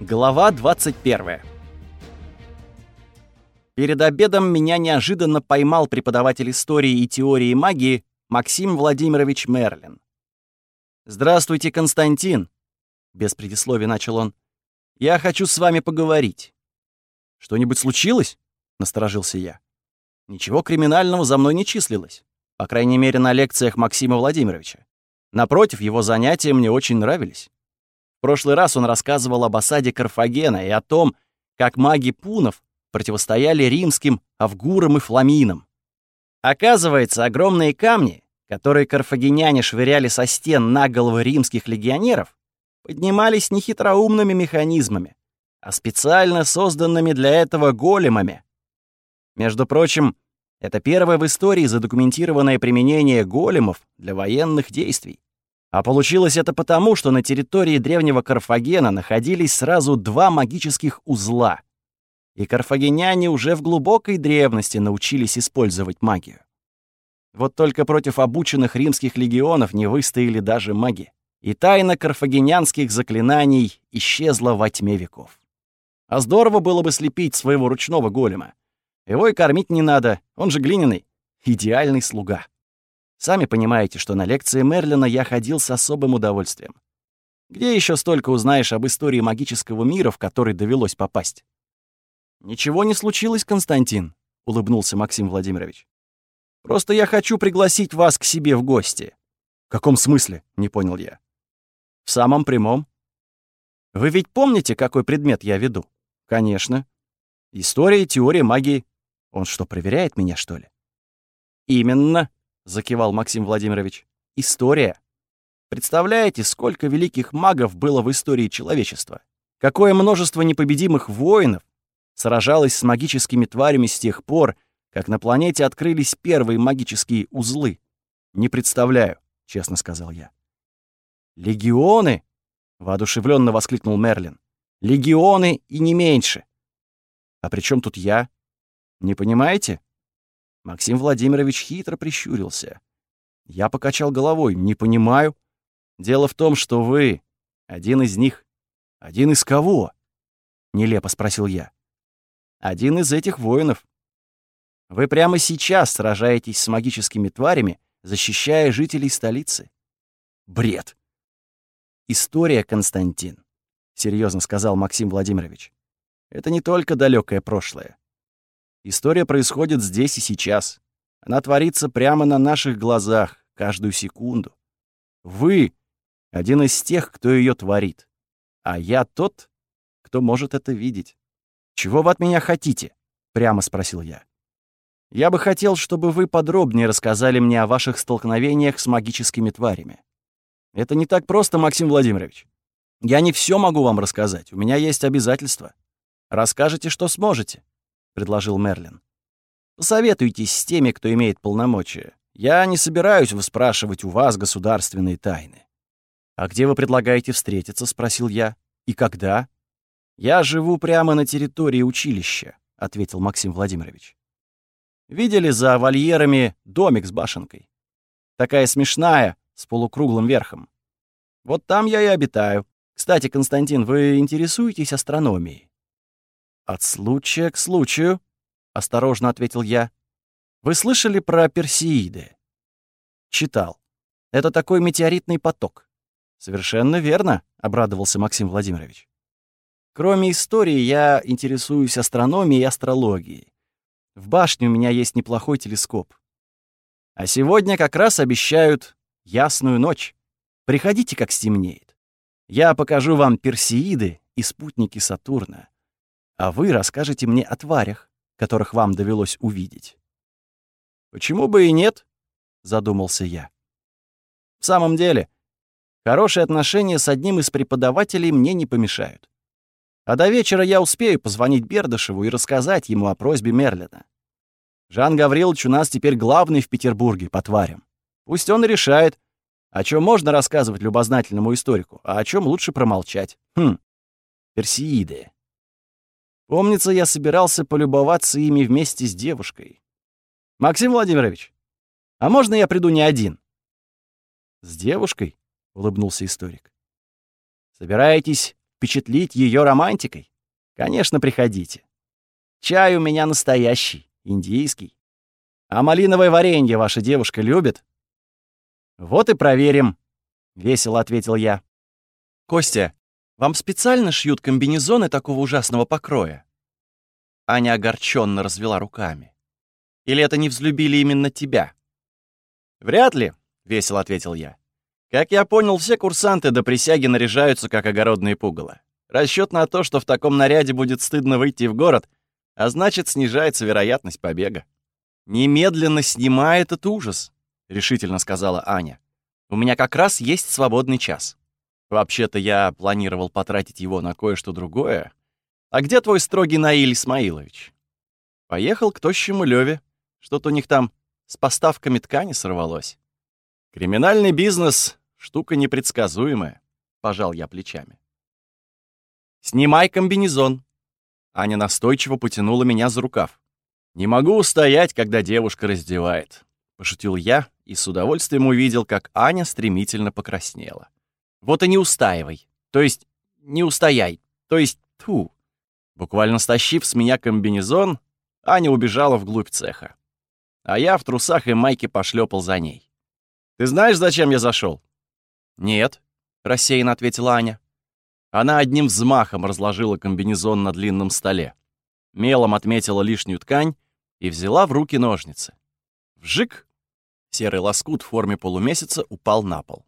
Глава 21. Перед обедом меня неожиданно поймал преподаватель истории и теории магии Максим Владимирович Мерлин. «Здравствуйте, Константин!» Без предисловия начал он. «Я хочу с вами поговорить». «Что-нибудь случилось?» — насторожился я. «Ничего криминального за мной не числилось. По крайней мере, на лекциях Максима Владимировича. Напротив, его занятия мне очень нравились. Прошлый раз он рассказывал об осаде Карфагена и о том, как маги пунов противостояли римским авгурам и фламинам. Оказывается, огромные камни, которые карфагеняне швыряли со стен на головы римских легионеров, поднимались не хитроумными механизмами, а специально созданными для этого големами. Между прочим, это первое в истории задокументированное применение големов для военных действий. А получилось это потому, что на территории древнего Карфагена находились сразу два магических узла. И карфагеняне уже в глубокой древности научились использовать магию. Вот только против обученных римских легионов не выстояли даже маги. И тайна карфагенянских заклинаний исчезла во тьме веков. А здорово было бы слепить своего ручного голема. Его и кормить не надо, он же глиняный. Идеальный слуга. Сами понимаете, что на лекции Мерлина я ходил с особым удовольствием. Где еще столько узнаешь об истории магического мира, в который довелось попасть? «Ничего не случилось, Константин», — улыбнулся Максим Владимирович. «Просто я хочу пригласить вас к себе в гости». «В каком смысле?» — не понял я. «В самом прямом. Вы ведь помните, какой предмет я веду?» «Конечно. История и теория магии. Он что, проверяет меня, что ли?» «Именно», закивал Максим Владимирович. История. Представляете, сколько великих магов было в истории человечества? Какое множество непобедимых воинов сражалось с магическими тварями с тех пор, как на планете открылись первые магические узлы? Не представляю, честно сказал я. Легионы? воодушевленно воскликнул Мерлин. Легионы и не меньше. А при чем тут я? Не понимаете? Максим Владимирович хитро прищурился. Я покачал головой. «Не понимаю. Дело в том, что вы один из них. Один из кого?» Нелепо спросил я. «Один из этих воинов. Вы прямо сейчас сражаетесь с магическими тварями, защищая жителей столицы. Бред. История, Константин, серьезно сказал Максим Владимирович. Это не только далекое прошлое. История происходит здесь и сейчас. Она творится прямо на наших глазах, каждую секунду. Вы — один из тех, кто ее творит. А я тот, кто может это видеть. «Чего вы от меня хотите?» — прямо спросил я. «Я бы хотел, чтобы вы подробнее рассказали мне о ваших столкновениях с магическими тварями. Это не так просто, Максим Владимирович. Я не все могу вам рассказать, у меня есть обязательства. Расскажете, что сможете предложил Мерлин. «Посоветуйтесь с теми, кто имеет полномочия. Я не собираюсь выспрашивать у вас государственные тайны». «А где вы предлагаете встретиться?» — спросил я. «И когда?» «Я живу прямо на территории училища», — ответил Максим Владимирович. «Видели за вольерами домик с башенкой? Такая смешная, с полукруглым верхом. Вот там я и обитаю. Кстати, Константин, вы интересуетесь астрономией?» «От случая к случаю», — осторожно ответил я. «Вы слышали про Персеиды?» «Читал. Это такой метеоритный поток». «Совершенно верно», — обрадовался Максим Владимирович. «Кроме истории, я интересуюсь астрономией и астрологией. В башне у меня есть неплохой телескоп. А сегодня как раз обещают ясную ночь. Приходите, как стемнеет. Я покажу вам Персеиды и спутники Сатурна а вы расскажете мне о тварях, которых вам довелось увидеть». «Почему бы и нет?» — задумался я. «В самом деле, хорошие отношения с одним из преподавателей мне не помешают. А до вечера я успею позвонить Бердышеву и рассказать ему о просьбе Мерлина. Жан Гаврилович у нас теперь главный в Петербурге по тварям. Пусть он и решает, о чем можно рассказывать любознательному историку, а о чем лучше промолчать. Хм, Персеиды. Помнится, я собирался полюбоваться ими вместе с девушкой. «Максим Владимирович, а можно я приду не один?» «С девушкой?» — улыбнулся историк. «Собираетесь впечатлить ее романтикой? Конечно, приходите. Чай у меня настоящий, индийский. А малиновое варенье ваша девушка любит? Вот и проверим, — весело ответил я. Костя, вам специально шьют комбинезоны такого ужасного покроя? Аня огорченно развела руками. Или это не взлюбили именно тебя? Вряд ли, — весело ответил я. Как я понял, все курсанты до присяги наряжаются, как огородные пугало. Расчет на то, что в таком наряде будет стыдно выйти в город, а значит, снижается вероятность побега. «Немедленно снимай этот ужас», — решительно сказала Аня. «У меня как раз есть свободный час. Вообще-то я планировал потратить его на кое-что другое. А где твой строгий Наиль Исмаилович?» Поехал к тощему Леве. Что-то у них там с поставками ткани сорвалось. Криминальный бизнес — штука непредсказуемая, — пожал я плечами. «Снимай комбинезон», Аня настойчиво потянула меня за рукав. «Не могу устоять, когда девушка раздевает», — пошутил я и с удовольствием увидел, как Аня стремительно покраснела. «Вот и не устаивай. То есть не устояй. То есть ту. Буквально стащив с меня комбинезон, Аня убежала вглубь цеха. А я в трусах и майке пошлепал за ней. «Ты знаешь, зачем я зашел? «Нет», — рассеянно ответила Аня. Она одним взмахом разложила комбинезон на длинном столе. Мелом отметила лишнюю ткань и взяла в руки ножницы. Вжик! Серый лоскут в форме полумесяца упал на пол.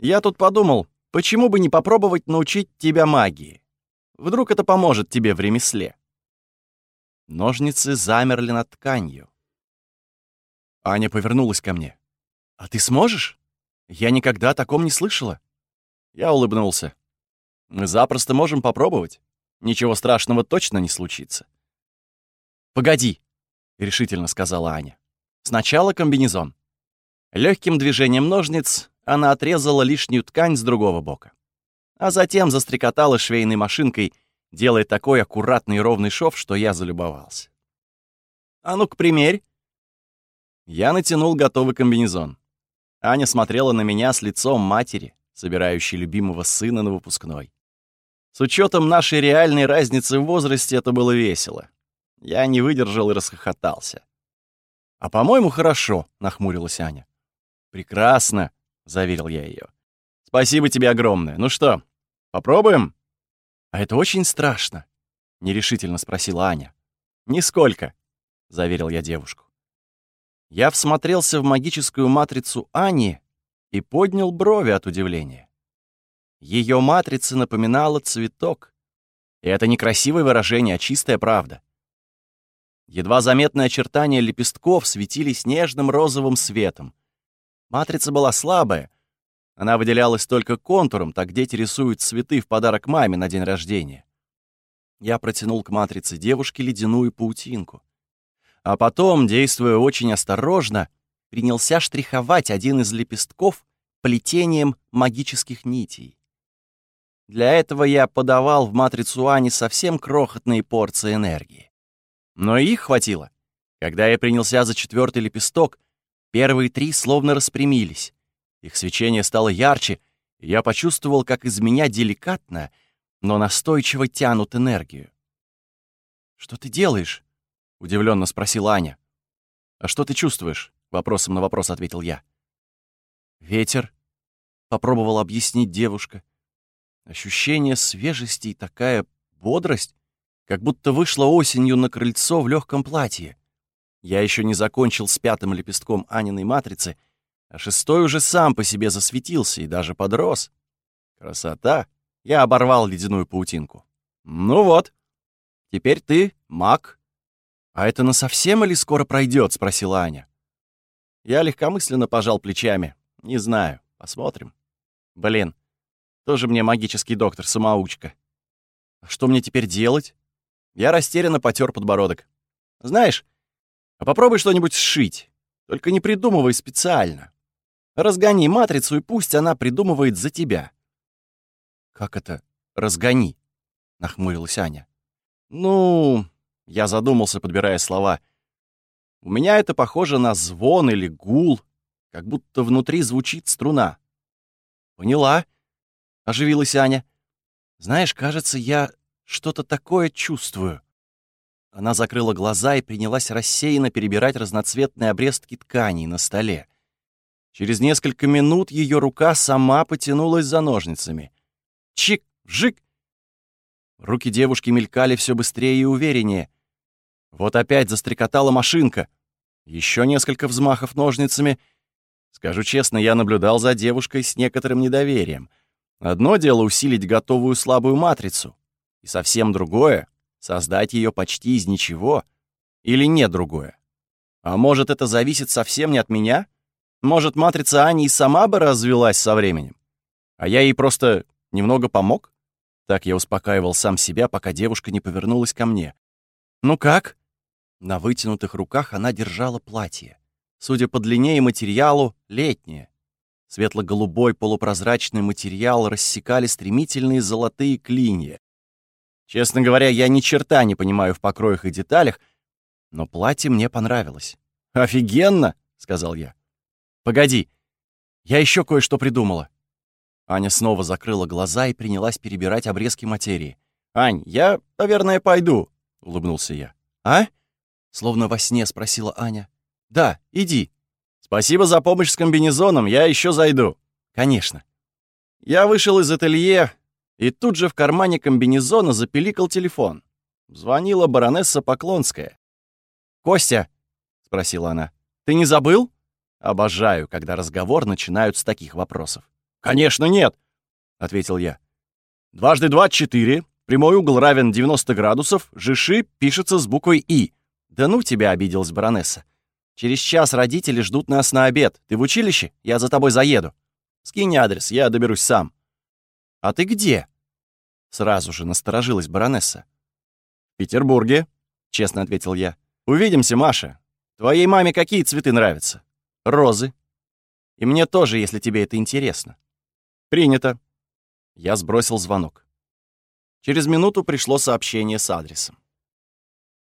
«Я тут подумал, почему бы не попробовать научить тебя магии? Вдруг это поможет тебе в ремесле?» Ножницы замерли над тканью. Аня повернулась ко мне. «А ты сможешь? Я никогда о таком не слышала». Я улыбнулся. Мы запросто можем попробовать. Ничего страшного точно не случится. «Погоди», — решительно сказала Аня. «Сначала комбинезон». Легким движением ножниц она отрезала лишнюю ткань с другого бока. А затем застрекотала швейной машинкой, делая такой аккуратный и ровный шов, что я залюбовался. «А ну-ка, примерь!» Я натянул готовый комбинезон. Аня смотрела на меня с лицом матери, собирающей любимого сына на выпускной. С учетом нашей реальной разницы в возрасте это было весело. Я не выдержал и расхохотался. «А по-моему, хорошо», — нахмурилась Аня. «Прекрасно», — заверил я ее. «Спасибо тебе огромное. Ну что, попробуем?» «А это очень страшно», — нерешительно спросила Аня. «Нисколько», — заверил я девушку. Я всмотрелся в магическую матрицу Ани и поднял брови от удивления. Ее матрица напоминала цветок. И это не красивое выражение, а чистая правда. Едва заметные очертания лепестков светились нежным розовым светом. Матрица была слабая. Она выделялась только контуром, так дети рисуют цветы в подарок маме на день рождения. Я протянул к матрице девушки ледяную паутинку. А потом, действуя очень осторожно, принялся штриховать один из лепестков плетением магических нитей. Для этого я подавал в матрицу Ани совсем крохотные порции энергии. Но их хватило. Когда я принялся за четвертый лепесток, первые три словно распрямились. Их свечение стало ярче, и я почувствовал, как из меня деликатно, но настойчиво тянут энергию. «Что ты делаешь?» — удивленно спросила Аня. «А что ты чувствуешь?» — вопросом на вопрос ответил я. «Ветер», — попробовала объяснить девушка. Ощущение свежести и такая бодрость, как будто вышла осенью на крыльцо в легком платье. Я еще не закончил с пятым лепестком Аниной матрицы, а шестой уже сам по себе засветился и даже подрос. Красота! Я оборвал ледяную паутинку. Ну вот, теперь ты маг. А это насовсем или скоро пройдет? спросила Аня. Я легкомысленно пожал плечами. Не знаю, посмотрим. Блин, тоже мне магический доктор-самоучка. А что мне теперь делать? Я растерянно потер подбородок. Знаешь, а попробуй что-нибудь сшить. Только не придумывай специально. Разгони матрицу, и пусть она придумывает за тебя. Как это «разгони»? Нахмурилась Аня. Ну, я задумался, подбирая слова. У меня это похоже на звон или гул, как будто внутри звучит струна. Поняла, оживилась Аня. Знаешь, кажется, я что-то такое чувствую». Она закрыла глаза и принялась рассеянно перебирать разноцветные обрезки тканей на столе. Через несколько минут ее рука сама потянулась за ножницами. Чик, вжик! Руки девушки мелькали все быстрее и увереннее. Вот опять застрекотала машинка. Еще несколько взмахов ножницами. Скажу честно, я наблюдал за девушкой с некоторым недоверием. Одно дело усилить готовую слабую матрицу, и совсем другое — создать ее почти из ничего. Или нет другое. А может, это зависит совсем не от меня? Может, матрица Ани и сама бы развелась со временем? А я ей просто немного помог? Так я успокаивал сам себя, пока девушка не повернулась ко мне. «Ну как?» На вытянутых руках она держала платье. Судя по длине и материалу, летнее. Светло-голубой полупрозрачный материал рассекали стремительные золотые клинья. Честно говоря, я ни черта не понимаю в покроях и деталях, но платье мне понравилось. «Офигенно!» — сказал я. «Погоди, я еще кое-что придумала». Аня снова закрыла глаза и принялась перебирать обрезки материи. «Ань, я, наверное, пойду», — улыбнулся я. «А?» — словно во сне спросила Аня. «Да, иди». «Спасибо за помощь с комбинезоном, я еще зайду». «Конечно». Я вышел из ателье, и тут же в кармане комбинезона запеликал телефон. Звонила баронесса Поклонская. «Костя», — спросила она, — «ты не забыл?» Обожаю, когда разговор начинают с таких вопросов. «Конечно нет», — ответил я. «Дважды два — четыре, прямой угол равен 90 градусов, жиши пишется с буквой «и». «Да ну тебя», — обиделась баронесса. «Через час родители ждут нас на обед. Ты в училище? Я за тобой заеду. Скинь адрес, я доберусь сам». «А ты где?» Сразу же насторожилась баронесса. «В Петербурге», — честно ответил я. «Увидимся, Маша. Твоей маме какие цветы нравятся?» «Розы. И мне тоже, если тебе это интересно». «Принято». Я сбросил звонок. Через минуту пришло сообщение с адресом.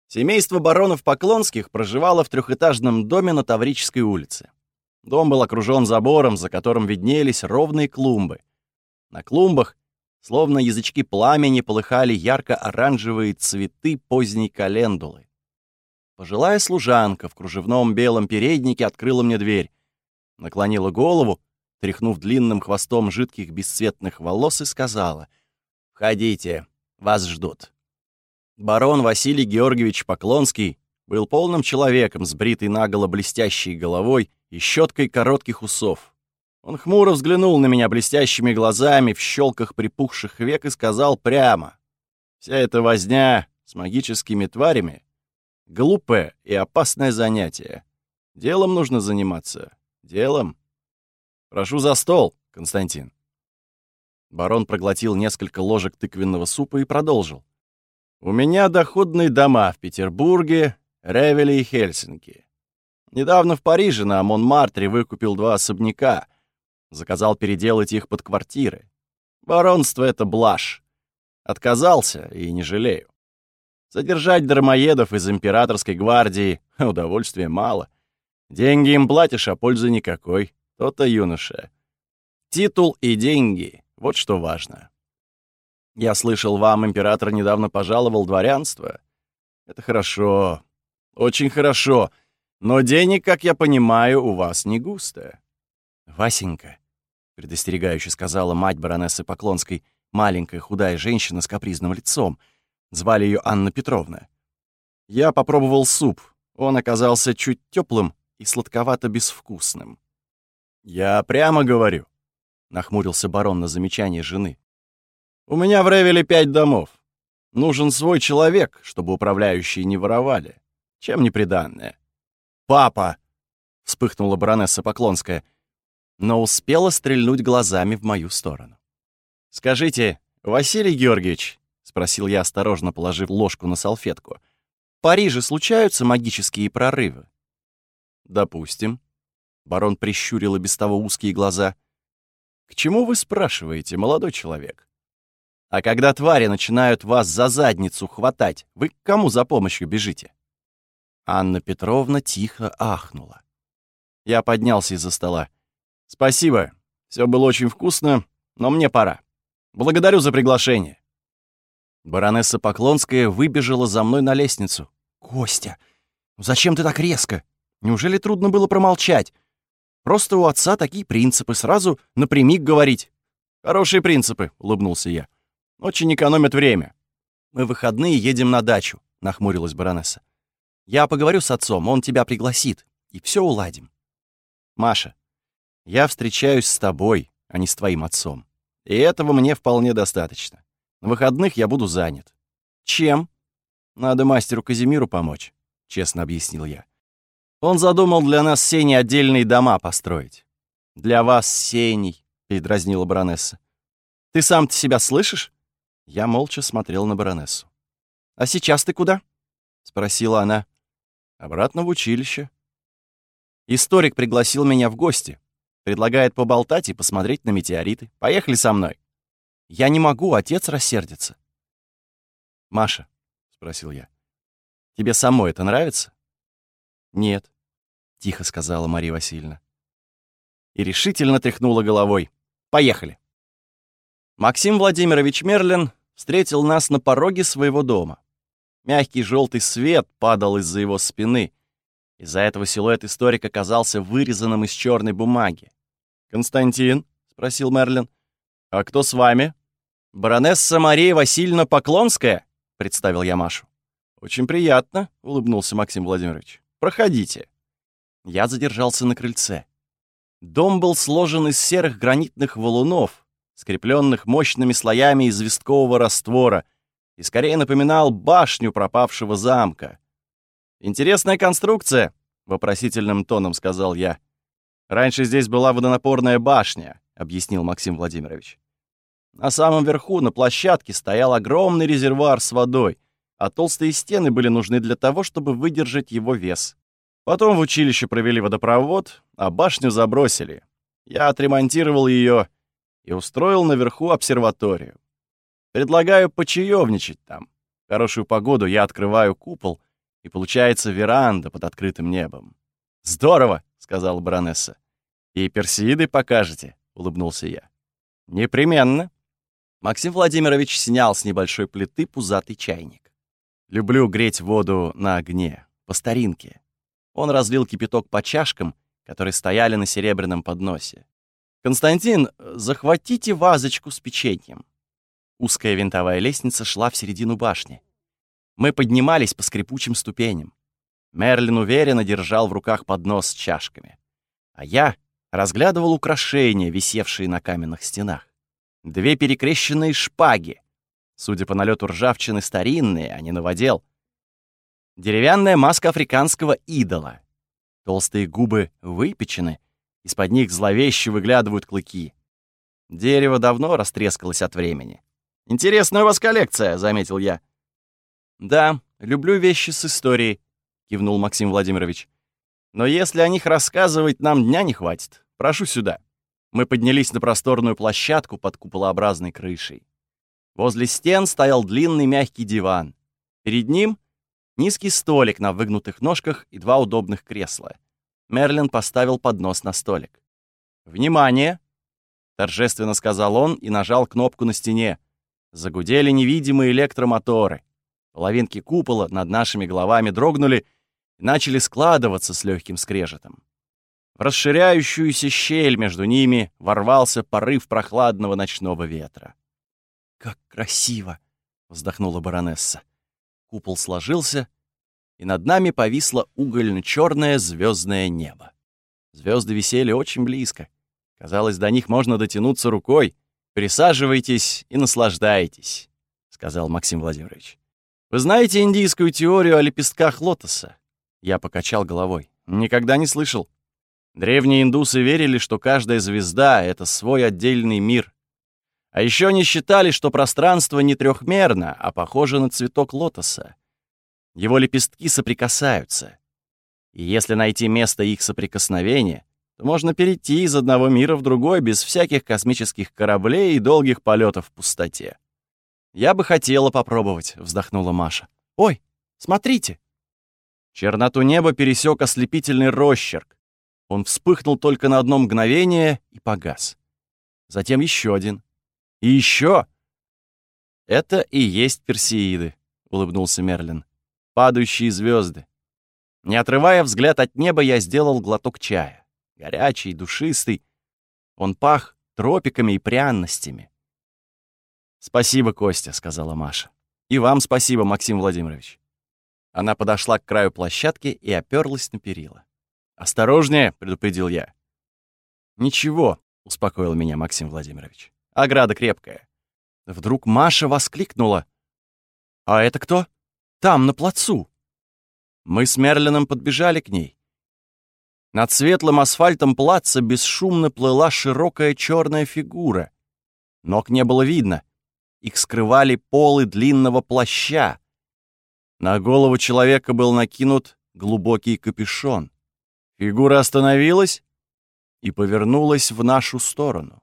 Семейство баронов Поклонских проживало в трехэтажном доме на Таврической улице. Дом был окружен забором, за которым виднелись ровные клумбы. На клумбах, словно язычки пламени, полыхали ярко-оранжевые цветы поздней календулы. Пожилая служанка в кружевном белом переднике открыла мне дверь, наклонила голову, тряхнув длинным хвостом жидких бесцветных волос, и сказала «Входите, вас ждут». Барон Василий Георгиевич Поклонский был полным человеком с бритой наголо блестящей головой и щеткой коротких усов. Он хмуро взглянул на меня блестящими глазами в щелках припухших век и сказал прямо. «Вся эта возня с магическими тварями — глупое и опасное занятие. Делом нужно заниматься. Делом. Прошу за стол, Константин». Барон проглотил несколько ложек тыквенного супа и продолжил. У меня доходные дома в Петербурге, Ревеле и Хельсинки. Недавно в Париже на Монмартре выкупил два особняка. Заказал переделать их под квартиры. Баронство — это блажь. Отказался и не жалею. Содержать дармоедов из императорской гвардии — удовольствия мало. Деньги им платишь, а пользы никакой. То-то юноша. Титул и деньги — вот что важно. Я слышал, вам император недавно пожаловал дворянство. Это хорошо, очень хорошо, но денег, как я понимаю, у вас не густо. Васенька, предостерегающе сказала мать баронессы Поклонской, маленькая худая женщина с капризным лицом. Звали ее Анна Петровна. Я попробовал суп. Он оказался чуть теплым и сладковато-безвкусным. «Я прямо говорю», — нахмурился барон на замечание жены. У меня в Ревеле пять домов. Нужен свой человек, чтобы управляющие не воровали. Чем не приданное? «Папа!» — вспыхнула баронесса Поклонская, но успела стрельнуть глазами в мою сторону. «Скажите, Василий Георгиевич», — спросил я, осторожно положив ложку на салфетку, «в Париже случаются магические прорывы?» «Допустим». Барон прищурил и без того узкие глаза. «К чему вы спрашиваете, молодой человек?» А когда твари начинают вас за задницу хватать, вы к кому за помощью бежите?» Анна Петровна тихо ахнула. Я поднялся из-за стола. «Спасибо. Все было очень вкусно, но мне пора. Благодарю за приглашение. Баронесса Поклонская выбежала за мной на лестницу. «Костя, зачем ты так резко? Неужели трудно было промолчать? Просто у отца такие принципы, сразу напрямик говорить». «Хорошие принципы», — улыбнулся я. «Очень экономят время. Мы в выходные едем на дачу», — нахмурилась баронесса. «Я поговорю с отцом, он тебя пригласит, и все уладим». «Маша, я встречаюсь с тобой, а не с твоим отцом. И этого мне вполне достаточно. На выходных я буду занят». «Чем?» «Надо мастеру Казимиру помочь», — честно объяснил я. «Он задумал для нас с Сеней отдельные дома построить». «Для вас, Сеней», — передразнила баронесса. «Ты сам-то себя слышишь?» Я молча смотрел на баронессу. «А сейчас ты куда?» — спросила она. «Обратно в училище». Историк пригласил меня в гости. Предлагает поболтать и посмотреть на метеориты. Поехали со мной. Я не могу, отец рассердится. «Маша», — спросил я, — «тебе самой это нравится?» «Нет», — тихо сказала Мария Васильевна. И решительно тряхнула головой. «Поехали». Максим Владимирович Мерлин встретил нас на пороге своего дома. Мягкий желтый свет падал из-за его спины. Из-за этого силуэт историка оказался вырезанным из черной бумаги. «Константин?» — спросил Мерлин. «А кто с вами?» «Баронесса Мария Васильевна Поклонская», — представил я Машу. «Очень приятно», — улыбнулся Максим Владимирович. «Проходите». Я задержался на крыльце. Дом был сложен из серых гранитных валунов, скрепленных мощными слоями известкового раствора, и скорее напоминал башню пропавшего замка. «Интересная конструкция», — вопросительным тоном сказал я. «Раньше здесь была водонапорная башня», — объяснил Максим Владимирович. На самом верху, на площадке, стоял огромный резервуар с водой, а толстые стены были нужны для того, чтобы выдержать его вес. Потом в училище провели водопровод, а башню забросили. Я отремонтировал ее и устроил наверху обсерваторию. Предлагаю почаевничать там. В хорошую погоду я открываю купол, и получается веранда под открытым небом. «Здорово!» — сказала баронесса. «И персиды покажете?» — улыбнулся я. «Непременно». Максим Владимирович снял с небольшой плиты пузатый чайник. «Люблю греть воду на огне, по старинке». Он разлил кипяток по чашкам, которые стояли на серебряном подносе. «Константин, захватите вазочку с печеньем». Узкая винтовая лестница шла в середину башни. Мы поднимались по скрипучим ступеням. Мерлин уверенно держал в руках поднос с чашками. А я разглядывал украшения, висевшие на каменных стенах. Две перекрещенные шпаги. Судя по налету ржавчины, старинные, а не новодел. Деревянная маска африканского идола. Толстые губы выпечены, из-под них зловеще выглядывают клыки. Дерево давно растрескалось от времени. «Интересная у вас коллекция», — заметил я. «Да, люблю вещи с историей», — кивнул Максим Владимирович. «Но если о них рассказывать, нам дня не хватит. Прошу сюда». Мы поднялись на просторную площадку под куполообразной крышей. Возле стен стоял длинный мягкий диван. Перед ним — низкий столик на выгнутых ножках и два удобных кресла. Мерлин поставил поднос на столик. «Внимание!» — торжественно сказал он и нажал кнопку на стене. Загудели невидимые электромоторы. Половинки купола над нашими головами дрогнули и начали складываться с легким скрежетом. В расширяющуюся щель между ними ворвался порыв прохладного ночного ветра. «Как красиво!» — вздохнула баронесса. Купол сложился, и над нами повисло угольно-черное звездное небо. Звезды висели очень близко. Казалось, до них можно дотянуться рукой. «Присаживайтесь и наслаждайтесь», — сказал Максим Владимирович. «Вы знаете индийскую теорию о лепестках лотоса?» Я покачал головой. «Никогда не слышал. Древние индусы верили, что каждая звезда — это свой отдельный мир. А еще они считали, что пространство не трехмерно, а похоже на цветок лотоса. Его лепестки соприкасаются. И если найти место их соприкосновения, то можно перейти из одного мира в другой без всяких космических кораблей и долгих полетов в пустоте. «Я бы хотела попробовать», — вздохнула Маша. «Ой, смотрите!» Черноту неба пересек ослепительный росчерк. Он вспыхнул только на одно мгновение и погас. Затем еще один. И еще. Это и есть персеиды, улыбнулся Мерлин. Падающие звезды. Не отрывая взгляд от неба, я сделал глоток чая. Горячий, душистый. Он пах тропиками и пряностями. «Спасибо, Костя», — сказала Маша. «И вам спасибо, Максим Владимирович». Она подошла к краю площадки и оперлась на перила. «Осторожнее», — предупредил я. «Ничего», — успокоил меня Максим Владимирович. «Ограда крепкая». Вдруг Маша воскликнула. «А это кто? Там, на плацу!» Мы с Мерлином подбежали к ней. Над светлым асфальтом плаца бесшумно плыла широкая черная фигура. Ног не было видно. Их скрывали полы длинного плаща. На голову человека был накинут глубокий капюшон. Фигура остановилась и повернулась в нашу сторону.